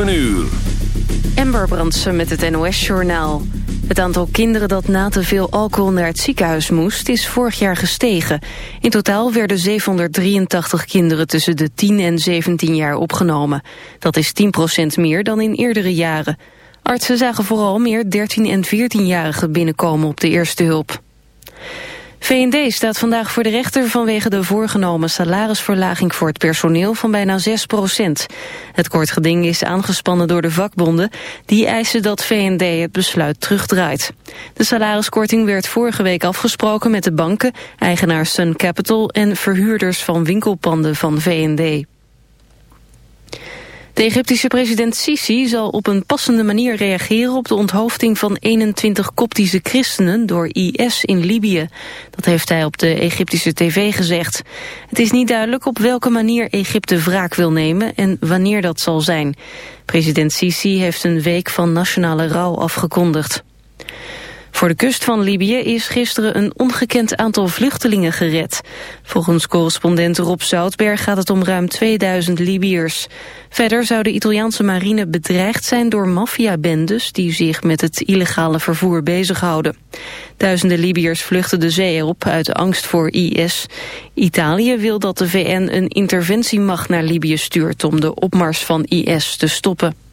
Een uur. Ember Brandsen met het NOS-journaal. Het aantal kinderen dat na te veel alcohol naar het ziekenhuis moest... is vorig jaar gestegen. In totaal werden 783 kinderen tussen de 10 en 17 jaar opgenomen. Dat is 10% meer dan in eerdere jaren. Artsen zagen vooral meer 13- en 14-jarigen binnenkomen op de eerste hulp. VND staat vandaag voor de rechter vanwege de voorgenomen salarisverlaging voor het personeel van bijna 6 procent. Het kort geding is aangespannen door de vakbonden. Die eisen dat VND het besluit terugdraait. De salariskorting werd vorige week afgesproken met de banken, eigenaar Sun Capital en verhuurders van winkelpanden van VND. De Egyptische president Sisi zal op een passende manier reageren op de onthoofding van 21 koptische christenen door IS in Libië. Dat heeft hij op de Egyptische tv gezegd. Het is niet duidelijk op welke manier Egypte wraak wil nemen en wanneer dat zal zijn. President Sisi heeft een week van nationale rouw afgekondigd. Voor de kust van Libië is gisteren een ongekend aantal vluchtelingen gered. Volgens correspondent Rob Zoutberg gaat het om ruim 2000 Libiërs. Verder zou de Italiaanse marine bedreigd zijn door maffiabendes... die zich met het illegale vervoer bezighouden. Duizenden Libiërs vluchten de zee op uit angst voor IS. Italië wil dat de VN een interventiemacht naar Libië stuurt... om de opmars van IS te stoppen.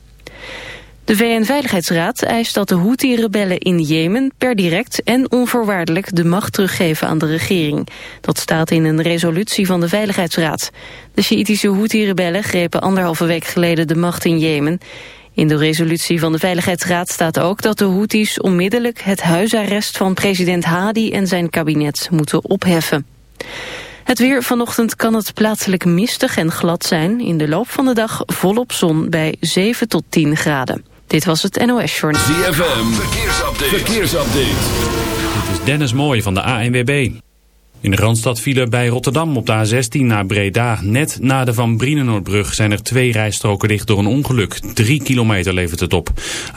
De VN-veiligheidsraad eist dat de Houthi-rebellen in Jemen per direct en onvoorwaardelijk de macht teruggeven aan de regering. Dat staat in een resolutie van de Veiligheidsraad. De Sjiitische Houthi-rebellen grepen anderhalve week geleden de macht in Jemen. In de resolutie van de Veiligheidsraad staat ook dat de Houthis onmiddellijk het huisarrest van president Hadi en zijn kabinet moeten opheffen. Het weer vanochtend kan het plaatselijk mistig en glad zijn. In de loop van de dag volop zon bij 7 tot 10 graden. Dit was het NOS Journal. ZFM, verkeersupdate. verkeersupdate. Dit is Dennis Mooij van de ANWB. In de Randstad vielen bij Rotterdam op de A16 naar Breda. Net na de Van Brienenoordbrug zijn er twee rijstroken dicht door een ongeluk. Drie kilometer levert het op.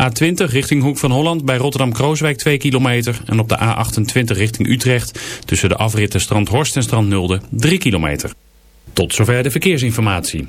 A20 richting Hoek van Holland bij Rotterdam-Krooswijk 2 kilometer. En op de A28 richting Utrecht tussen de afritten Strandhorst en Strandnulde 3 kilometer. Tot zover de verkeersinformatie.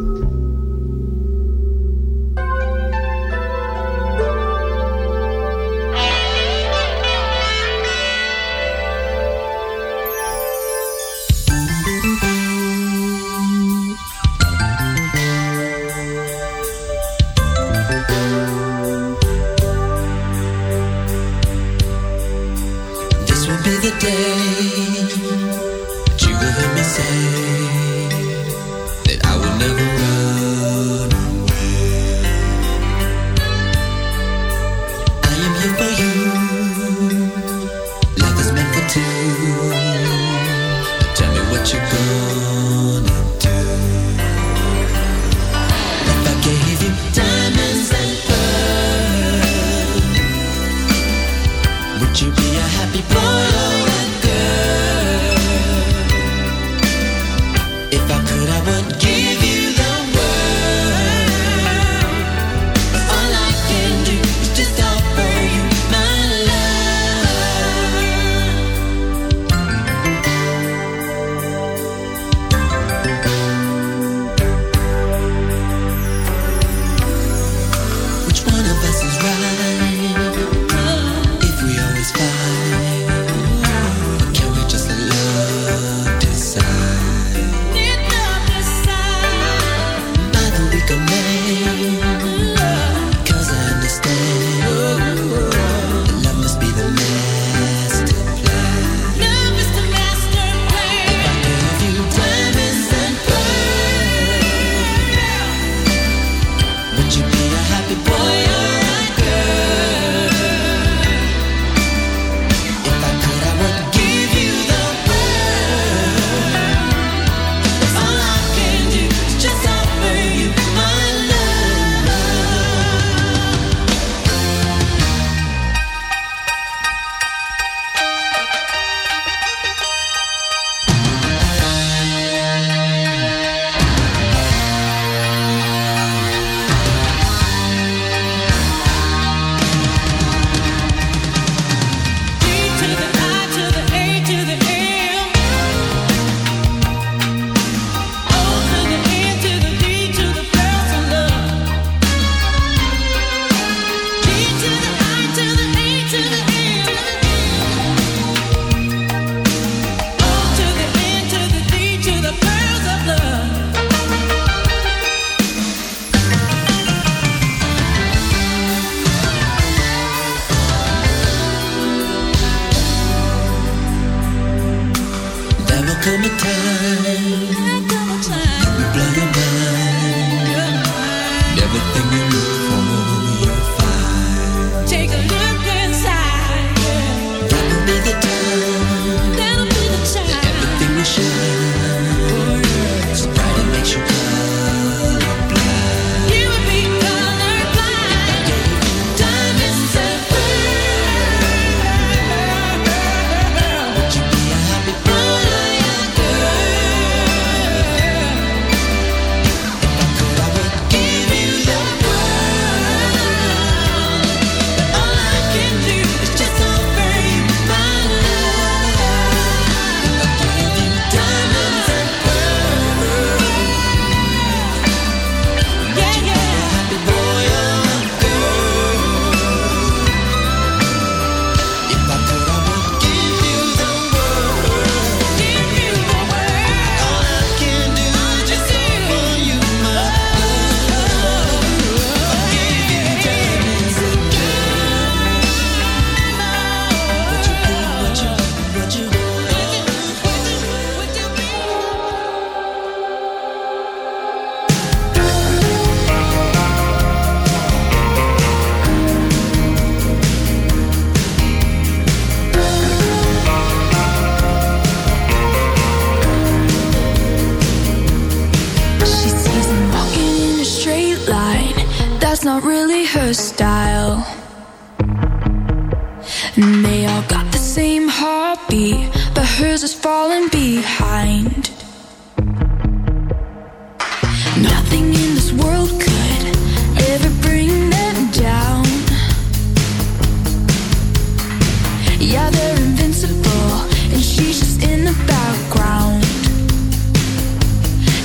Yeah, they're invincible, and she's just in the background.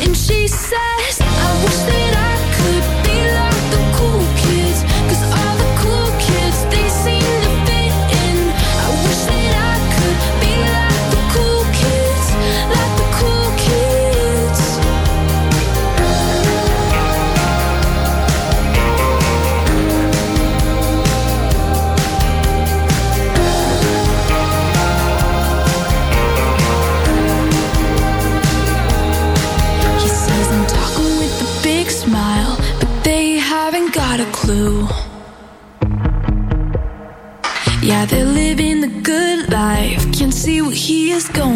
And she says. he is gone.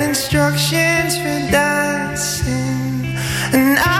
You for dancing, me anything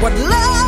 What love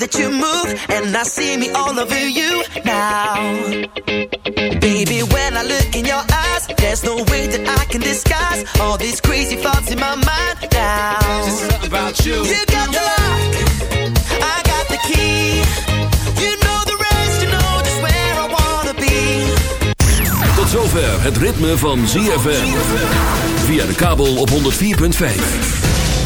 that you move, and I see me all over you now. Baby, when I look in your eyes, there's no way that I can disguise all these crazy thoughts in my mind now. There's something about you. You got the lock, I got the key. You know the rest, you know just where I wanna be. Tot zover het ritme van ZFM. Via de kabel op 104.5.